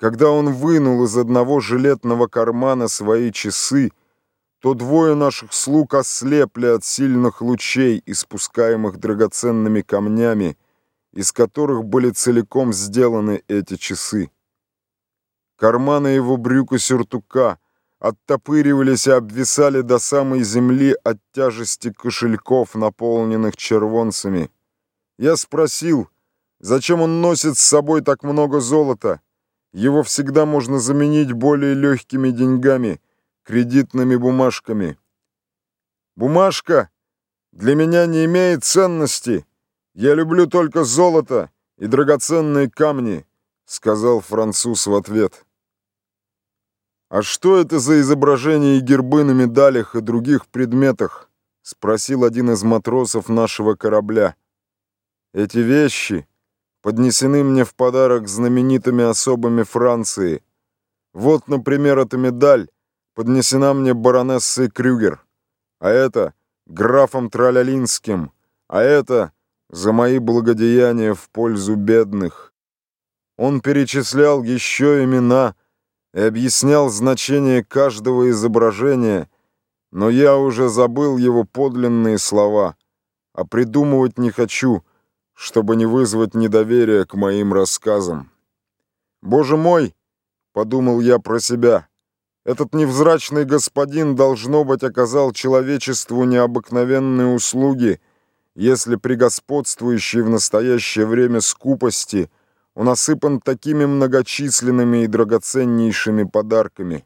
Когда он вынул из одного жилетного кармана свои часы, то двое наших слуг ослепли от сильных лучей, испускаемых драгоценными камнями, из которых были целиком сделаны эти часы. Карманы его брюка сюртука оттопыривались и обвисали до самой земли от тяжести кошельков, наполненных червонцами. Я спросил, зачем он носит с собой так много золота? Его всегда можно заменить более легкими деньгами, кредитными бумажками. Бумажка для меня не имеет ценности. Я люблю только золото и драгоценные камни, сказал француз в ответ. «А что это за изображения и гербы на медалях и других предметах?» — спросил один из матросов нашего корабля. «Эти вещи поднесены мне в подарок знаменитыми особами Франции. Вот, например, эта медаль поднесена мне баронессой Крюгер, а это графом Тралялинским, а это за мои благодеяния в пользу бедных». Он перечислял еще имена, и объяснял значение каждого изображения, но я уже забыл его подлинные слова, а придумывать не хочу, чтобы не вызвать недоверия к моим рассказам. «Боже мой!» — подумал я про себя. «Этот невзрачный господин, должно быть, оказал человечеству необыкновенные услуги, если при господствующей в настоящее время скупости — он осыпан такими многочисленными и драгоценнейшими подарками.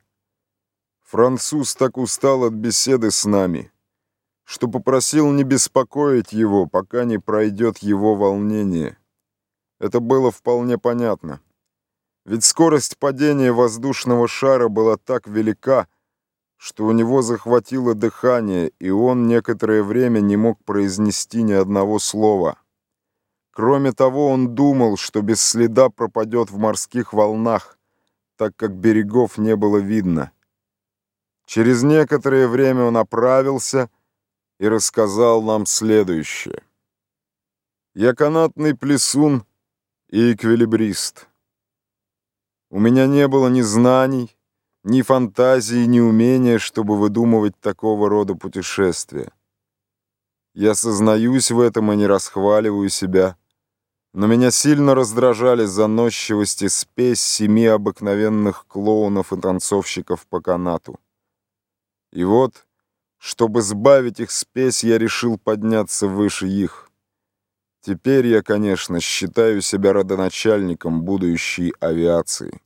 Француз так устал от беседы с нами, что попросил не беспокоить его, пока не пройдет его волнение. Это было вполне понятно. Ведь скорость падения воздушного шара была так велика, что у него захватило дыхание, и он некоторое время не мог произнести ни одного слова. Кроме того, он думал, что без следа пропадет в морских волнах, так как берегов не было видно. Через некоторое время он оправился и рассказал нам следующее. «Я канатный плесун и эквилибрист. У меня не было ни знаний, ни фантазии, ни умения, чтобы выдумывать такого рода путешествия. Я сознаюсь в этом и не расхваливаю себя» но меня сильно раздражали заносчивость и спесь семи обыкновенных клоунов и танцовщиков по канату. И вот, чтобы сбавить их спесь, я решил подняться выше их. Теперь я, конечно, считаю себя родоначальником будущей авиации.